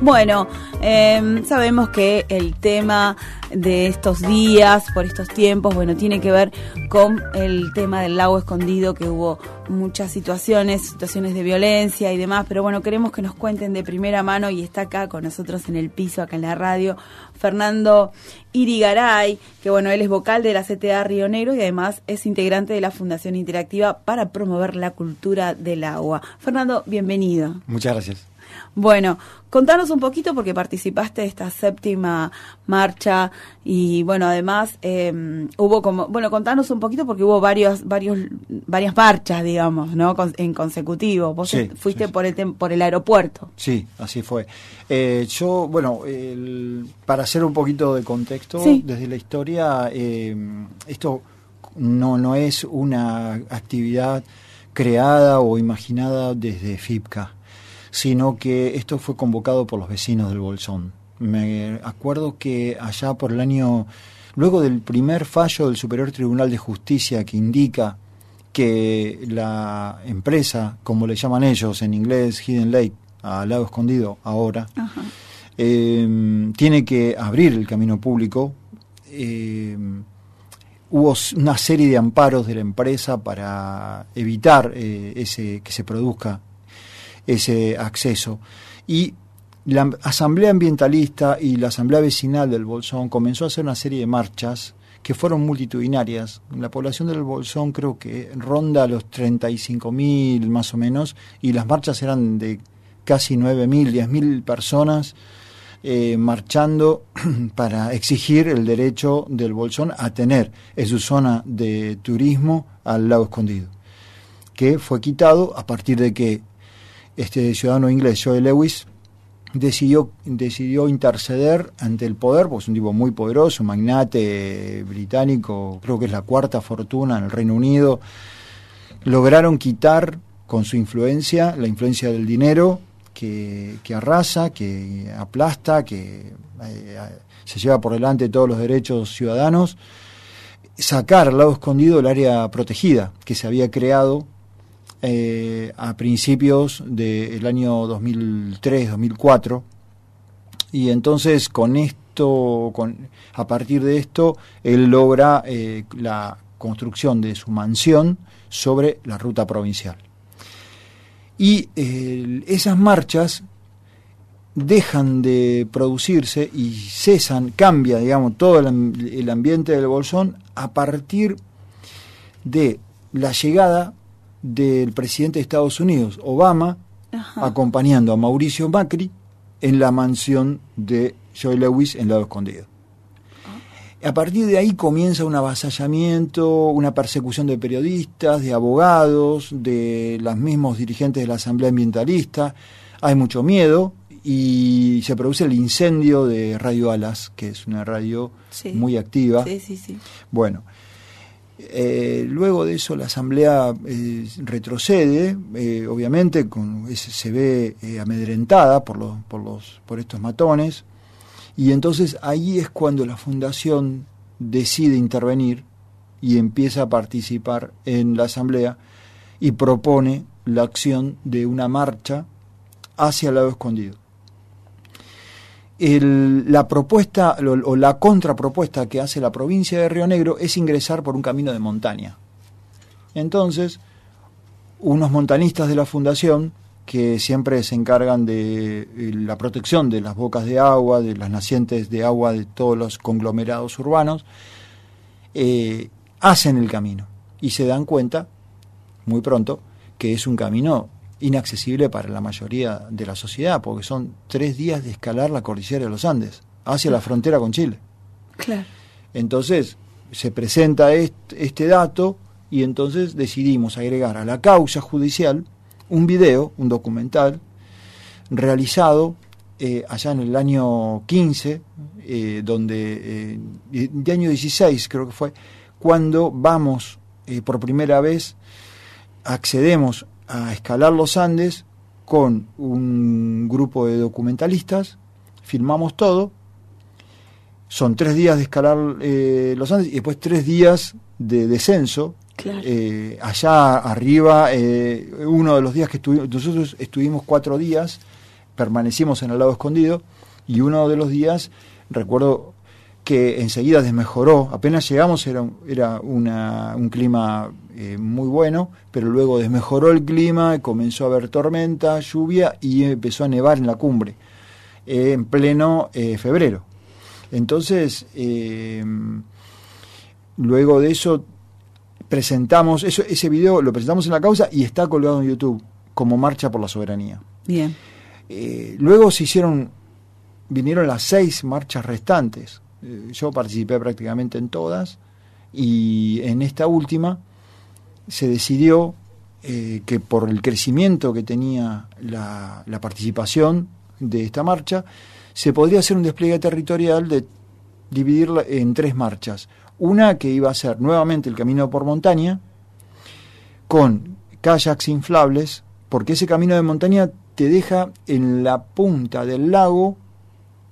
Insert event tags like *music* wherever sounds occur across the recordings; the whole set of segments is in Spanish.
Bueno, em, sabemos que el tema de estos días, por estos tiempos, bueno, tiene que ver con el tema del lago escondido, que hubo muchas situaciones, situaciones de violencia y demás, pero bueno, queremos que nos cuenten de primera mano y está acá con nosotros en el piso, acá en la radio, Fernando Irigaray, que bueno, él es vocal de la CTA Río Negro y además es integrante de la Fundación Interactiva para promover la cultura del agua. Fernando, bienvenido. Muchas gracias. Bueno, contanos un poquito porque participaste de esta séptima marcha y bueno, además eh, hubo como, bueno, contanos un poquito porque hubo varios, varios, varias marchas, digamos, ¿no? en consecutivo. Vos fuiste por el por el aeropuerto. Sí, así fue. Eh, yo, bueno, para hacer un poquito de contexto desde la historia, eh, esto no no es una actividad creada o imaginada desde FIPCA sino que esto fue convocado por los vecinos del Bolsón. Me acuerdo que allá por el año, luego del primer fallo del Superior Tribunal de Justicia que indica que la empresa, como le llaman ellos en inglés, Hidden Lake, al lado escondido ahora, eh, tiene que abrir el camino público. Eh, hubo una serie de amparos de la empresa para evitar eh, ese que se produzca ese acceso. Y la Asamblea Ambientalista y la Asamblea Vecinal del Bolsón comenzó a hacer una serie de marchas que fueron multitudinarias. La población del Bolsón creo que ronda los 35.000 más o menos, y las marchas eran de casi 9.000, 10.000 personas eh, marchando *clears throat* para exigir el derecho del Bolsón a tener en su zona de turismo al lago escondido, que fue quitado a partir de que este ciudadano inglés, Joe Lewis, decidió, decidió interceder ante el poder, porque es un tipo muy poderoso, magnate británico, creo que es la cuarta fortuna en el Reino Unido. Lograron quitar con su influencia, la influencia del dinero, que, arrasa, que aplasta, que eh, se lleva por delante todos los derechos ciudadanos, sacar al lado escondido el área protegida que se había creado eh, a principios del año 2003-2004 y entonces con esto, con, a partir de esto, él logra eh, la construcción de su mansión sobre la ruta provincial. Y esas marchas dejan de producirse y cesan, cambia, digamos, todo el ambiente del Bolsón a partir de la llegada del presidente de Estados Unidos, Obama, acompañando a Mauricio Macri en la mansión de Joe Lewis en Lado Escondido. A partir de ahí comienza un avasallamiento, una persecución de periodistas, de abogados, de los mismos dirigentes de la Asamblea Ambientalista. Hay mucho miedo y se produce el incendio de Radio Alas, que es una radio muy activa. Sí, sí, sí. Bueno, eh, luego de eso la asamblea eh, retrocede, eh, obviamente con, se ve amedrentada por, por, los, por estos matones, y entonces ahí es cuando la fundación decide intervenir y empieza a participar en la asamblea y propone la acción de una marcha hacia el lado escondido la propuesta o la contrapropuesta que hace la provincia de Río Negro es ingresar por un camino de montaña. Entonces, unos montanistas de la fundación, que siempre se encargan de eh, la protección de las bocas de agua, de las nacientes de agua de todos los conglomerados urbanos, eh, hacen el camino y se dan cuenta muy pronto que es un camino inaccesible para la mayoría de la sociedad, porque son tres días de escalar la cordillera de los Andes, hacia la frontera con Chile. Claro. Entonces, se presenta este, dato y entonces decidimos agregar a la causa judicial un video, un documental, realizado eh, allá en el año 15, eh, donde, eh, de año 16 creo que fue, cuando vamos por primera vez, accedemos a escalar los Andes con un grupo de documentalistas, filmamos todo, son tres días de escalar eh, los Andes y después tres días de descenso. Eh, allá arriba, eh, uno de los días que estuvimos, nosotros estuvimos cuatro días permanecimos en el lado escondido y uno de los días recuerdo que enseguida desmejoró, apenas llegamos era, era un clima eh, muy bueno, pero luego desmejoró el clima, comenzó a haber tormenta, lluvia y empezó a nevar en la cumbre, eh, en pleno eh, febrero. Entonces, luego de eso, presentamos, eso, ese video lo presentamos en la causa y está colgado en YouTube como Marcha por la Soberanía. Bien. luego se hicieron, vinieron las seis marchas restantes. Yo participé prácticamente en todas y en esta última se decidió eh, que por el crecimiento que tenía la, participación de esta marcha, se podría hacer un despliegue territorial de dividirla en tres marchas. Una que iba a ser nuevamente el camino por montaña, con kayaks inflables, porque ese camino de montaña te deja en la punta del lago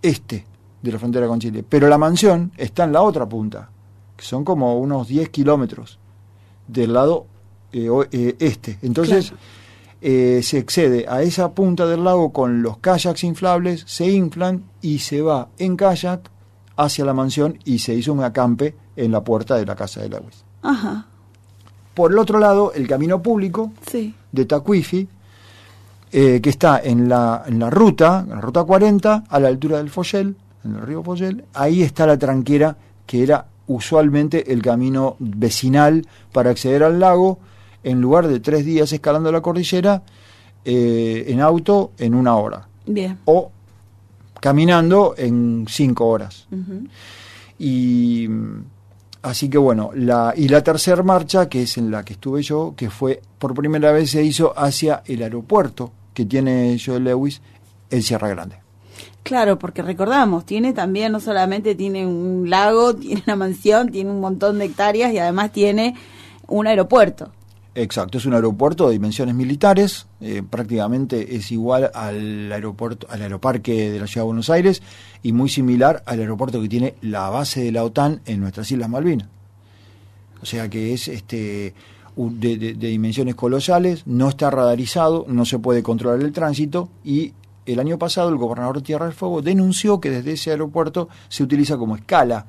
este de la frontera con Chile, pero la mansión está en la otra punta, que son como unos 10 kilómetros del lado eh, eh, este. Entonces eh, se excede a esa punta del lago con los kayaks inflables, se inflan y se va en kayak hacia la mansión y se hizo un acampe en la puerta de la casa de Lewis. Ajá. Por el otro lado, el camino público de Tacuifi, que está en la, en la ruta, en la ruta 40, a la altura del Follel, en el río Follel, ahí está la tranquera que era usualmente el camino vecinal para acceder al lago, en lugar de tres días escalando la cordillera, eh, en auto en una hora. Bien. O caminando en cinco horas. Y así que bueno, la, y la tercera marcha, que es en la que estuve yo, que fue por primera vez se hizo hacia el aeropuerto que tiene Joe Lewis en Sierra Grande. Claro, porque recordamos, tiene también, no solamente tiene un lago, *laughs* tiene una mansión, tiene un montón de hectáreas y además tiene un aeropuerto. Exacto, es un aeropuerto de dimensiones militares, eh, prácticamente es igual al aeropuerto, al aeroparque de la ciudad de Buenos Aires y muy similar al aeropuerto que tiene la base de la OTAN en nuestras Islas Malvinas. O sea que es este de, de dimensiones colosales, no está radarizado, no se puede controlar el tránsito y el año pasado el gobernador de Tierra del Fuego denunció que desde ese aeropuerto se utiliza como escala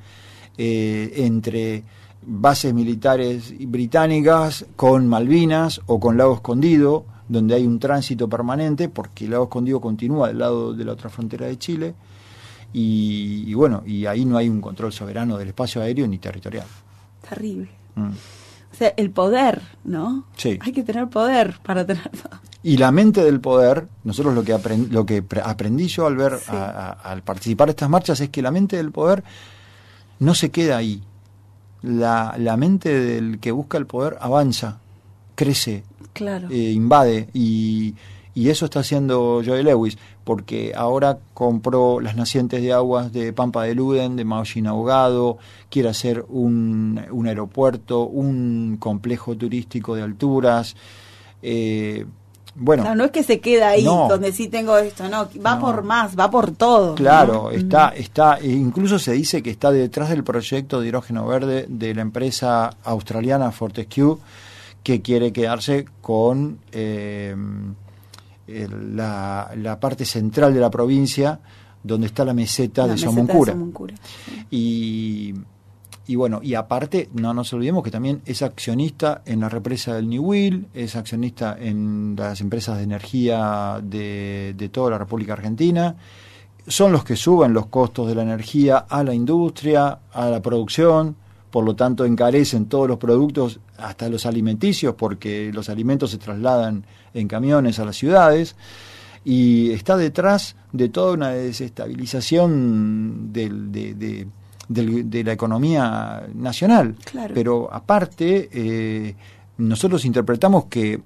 eh, entre bases militares británicas con Malvinas o con Lago Escondido, donde hay un tránsito permanente, porque el Lago Escondido continúa del lado de la otra frontera de Chile, y, bueno, y ahí no hay un control soberano del espacio aéreo ni territorial. Terrible. Mm. O sea, el poder, ¿no? Sí. Hay que tener poder para tener... Y la mente del poder, nosotros lo que, lo que aprendí yo al ver, al participar de estas marchas, es que la mente del poder no se queda ahí. La, la mente del que busca el poder avanza, crece, claro. Eh, invade y, y eso está haciendo Joe Lewis, porque ahora compró las nacientes de aguas de Pampa de Luden, de Maullín Ahogado, quiere hacer un, un aeropuerto, un complejo turístico de alturas. Eh, bueno, no es que se queda ahí donde sí tengo esto, no, va por más, va por todo. Claro, está, está, e incluso se dice que está detrás del proyecto de hidrógeno verde de la empresa australiana Fortescue, que quiere quedarse con eh, la, la, parte central de la provincia, donde está la meseta, de, Somoncura. Y y bueno, y aparte, no nos olvidemos que también es accionista en la represa del New Will, es accionista en las empresas de energía de, de toda la República Argentina. Son los que suben los costos de la energía a la industria, a la producción, por lo tanto encarecen todos los productos, hasta los alimenticios, porque los alimentos se trasladan en camiones a las ciudades y está detrás de toda una desestabilización del, de de la economía nacional. Pero aparte, eh, nosotros interpretamos que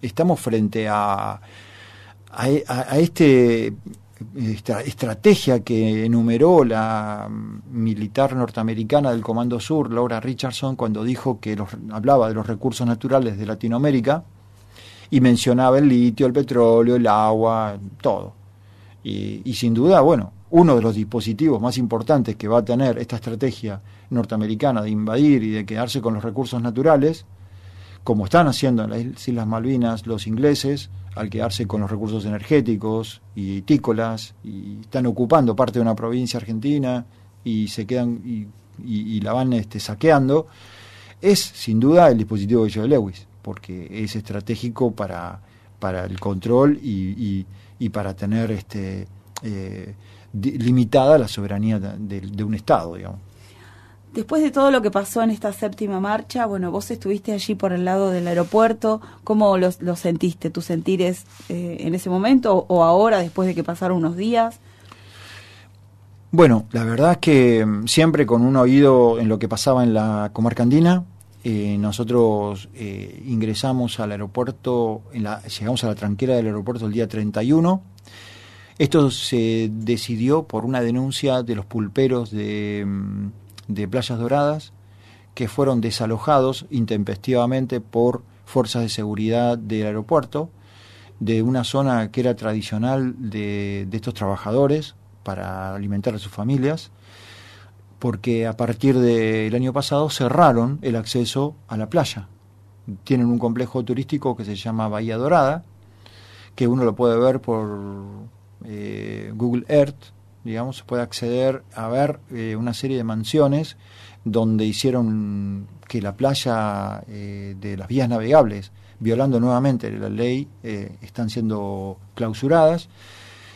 estamos frente a, a, a este esta estrategia que enumeró la militar norteamericana del Comando Sur, Laura Richardson, cuando dijo que los, hablaba de los recursos naturales de Latinoamérica y mencionaba el litio, el petróleo, el agua, todo. Y, y sin duda, bueno, uno de los dispositivos más importantes que va a tener esta estrategia norteamericana de invadir y de quedarse con los recursos naturales, como están haciendo en las Islas Malvinas los ingleses, al quedarse con los recursos energéticos y tícolas, y están ocupando parte de una provincia argentina y se quedan y, la van este, saqueando, es sin duda el dispositivo de Joe Lewis, porque es estratégico para, para el control y, y, para tener este, eh, limitada la soberanía de, de un Estado, digamos. Después de todo lo que pasó en esta séptima marcha, bueno, vos estuviste allí por el lado del aeropuerto, ¿cómo lo, sentiste? ¿Tus sentires eh, en ese momento o, ahora, después de que pasaron unos días? Bueno, la verdad es que mm, siempre con un oído en lo que pasaba en la comarca andina, eh, nosotros eh, ingresamos al aeropuerto, en la, llegamos a la tranquera del aeropuerto el día 31. Esto se decidió por una denuncia de los pulperos de mm, de Playas Doradas que fueron desalojados intempestivamente por fuerzas de seguridad del aeropuerto, de una zona que era tradicional de, estos trabajadores para alimentar a sus familias, porque a partir del año pasado cerraron el acceso a la playa. Tienen un complejo turístico que se llama Bahía Dorada, que uno lo puede ver por eh, Google Earth, digamos, se puede acceder a ver eh, una serie de mansiones donde hicieron que la playa eh, de las vías navegables, violando nuevamente la ley, eh, están siendo clausuradas.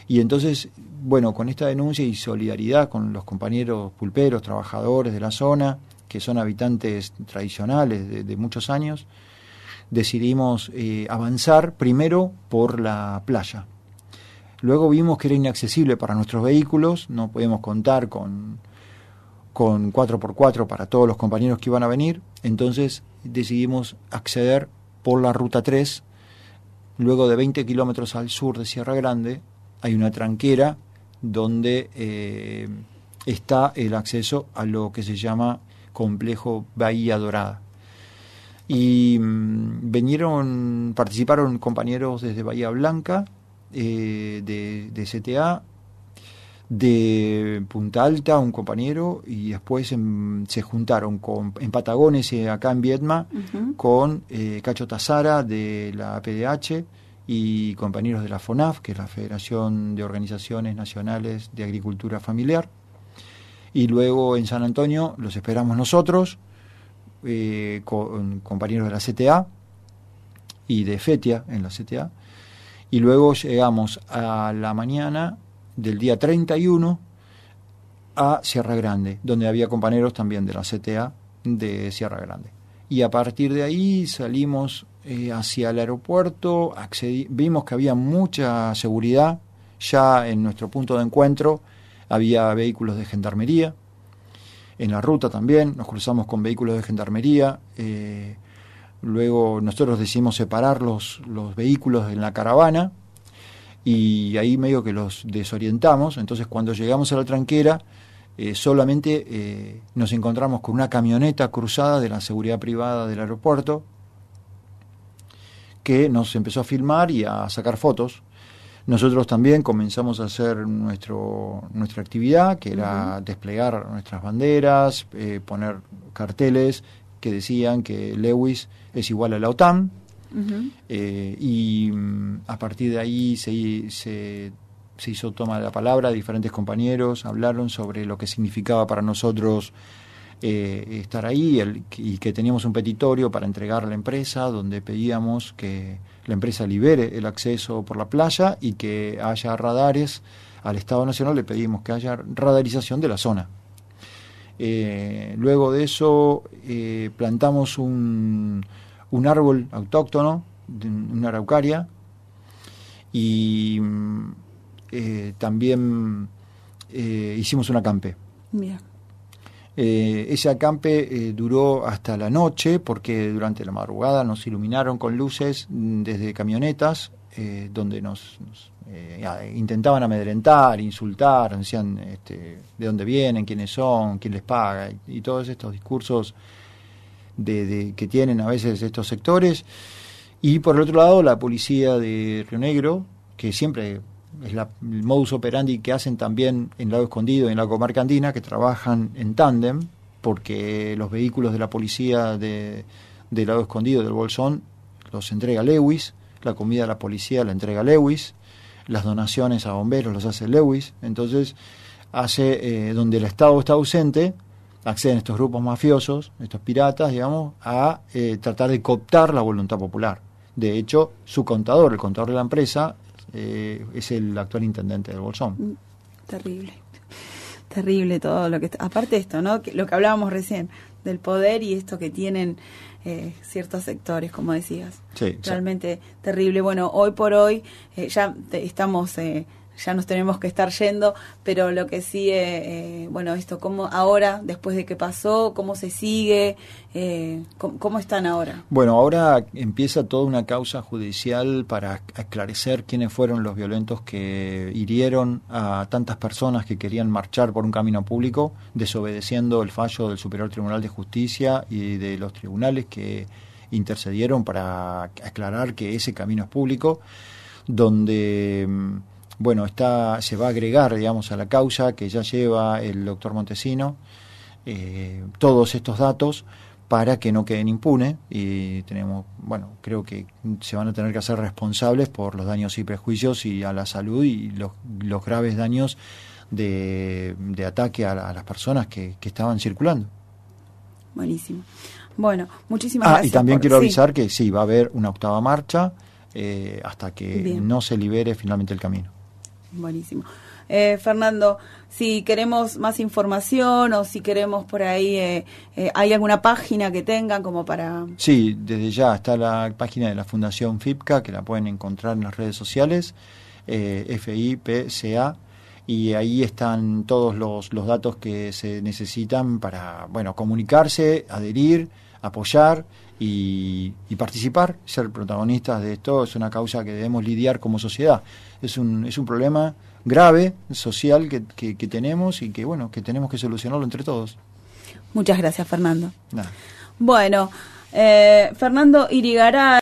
Y entonces, bueno, con esta denuncia y solidaridad con los compañeros pulperos, trabajadores de la zona, que son habitantes tradicionales de, muchos años, decidimos avanzar primero por la playa, Luego vimos que era inaccesible para nuestros vehículos, no podíamos contar con, con 4x4 para todos los compañeros que iban a venir, entonces decidimos acceder por la ruta 3. Luego de 20 kilómetros al sur de Sierra Grande hay una tranquera donde eh, está el acceso a lo que se llama complejo Bahía Dorada. Y mm, vinieron, participaron compañeros desde Bahía Blanca, eh, de, CTA, de Punta Alta, un compañero, y después se juntaron con, en Patagones, eh, acá en Vietma, con eh, Cacho Tazara de la PDH y compañeros de la FONAF, que es la Federación de Organizaciones Nacionales de Agricultura Familiar. Y luego en San Antonio los esperamos nosotros, con compañeros de la CTA y de FETIA en la CTA y luego llegamos a la mañana del día 31 a Sierra Grande, donde había compañeros también de la CTA de Sierra Grande. Y a partir de ahí salimos eh, hacia el aeropuerto, vimos que había mucha seguridad, ya en nuestro punto de encuentro había vehículos de gendarmería, en la ruta también nos cruzamos con vehículos de gendarmería, eh, Luego nosotros decidimos separar los, los vehículos en la caravana y ahí medio que los desorientamos. Entonces cuando llegamos a la tranquera eh, solamente eh, nos encontramos con una camioneta cruzada de la seguridad privada del aeropuerto que nos empezó a filmar y a sacar fotos. Nosotros también comenzamos a hacer nuestro, nuestra actividad, que era desplegar nuestras banderas, eh, poner carteles que decían que Lewis es igual a la OTAN, eh, y mm, a partir de ahí se, se, hizo toma de la palabra, diferentes compañeros hablaron sobre lo que significaba para nosotros eh, estar ahí y que teníamos un petitorio para entregar a la empresa donde pedíamos que la empresa libere el acceso por la playa y que haya radares. Al Estado Nacional le pedimos que haya radarización de la zona. Eh, luego de eso plantamos un, un árbol autóctono, una araucaria, y mm, eh, también eh, hicimos un acampe. Eh, ese acampe duró hasta la noche porque durante la madrugada nos iluminaron con luces mm, desde camionetas donde nos, intentaban amedrentar, insultar, decían este, de dónde vienen, quiénes son, quién les paga y todos estos discursos de, que tienen a veces estos sectores. Y por el otro lado, la policía de Río Negro, que siempre es la, el modus operandi que hacen también en Lado Escondido, en la comarca andina, que trabajan en tándem, porque los vehículos de la policía de, del lado escondido del bolsón los entrega Lewis, la comida a la policía la entrega Lewis, las donaciones a bomberos los hace Lewis, entonces hace eh, donde el Estado está ausente, acceden estos grupos mafiosos, estos piratas, digamos, a eh, tratar de cooptar la voluntad popular. De hecho, su contador, el contador de la empresa, eh, es el actual intendente del Bolsón. Mm, terrible, terrible todo lo que... Aparte de esto, ¿no? lo que hablábamos recién, del poder y esto que tienen eh, ciertos sectores, como decías. Sí, Realmente terrible. Bueno, hoy por hoy ya estamos ya nos tenemos que estar yendo, pero lo que sí, eh, eh, bueno, esto, ¿cómo ahora, después de que pasó, cómo se sigue? Eh, ¿cómo, están ahora? Bueno, ahora empieza toda una causa judicial para esclarecer quiénes fueron los violentos que hirieron a tantas personas que querían marchar por un camino público, desobedeciendo el fallo del Superior Tribunal de Justicia y de los tribunales que intercedieron para aclarar que ese camino es público, donde mm, bueno, está, se va a agregar, digamos, a la causa que ya lleva el doctor Montesino eh, todos estos datos para que no queden impunes y tenemos, bueno, creo que se van a tener que hacer responsables por los daños y prejuicios y a la salud y los, los graves daños de, de ataque a, las personas que, que, estaban circulando. Buenísimo. Bueno, muchísimas ah, gracias. Y también quiero avisar que sí, va a haber una octava marcha eh, hasta que no se libere finalmente el camino. Buenísimo. Eh, Fernando, si queremos más información o si queremos por ahí, eh, eh, ¿hay alguna página que tengan como para...? Sí, desde ya está la página de la Fundación FIPCA, que la pueden encontrar en las redes sociales, FIPCA, y ahí están todos los, los datos que se necesitan para, bueno, comunicarse, adherir, apoyar y, participar, ser protagonistas de esto es una causa que debemos lidiar como sociedad. Es un, es un problema grave, social que, que, tenemos y que, bueno, que tenemos que solucionarlo entre todos. Muchas gracias, Fernando. Bueno, eh, Fernando Irigará.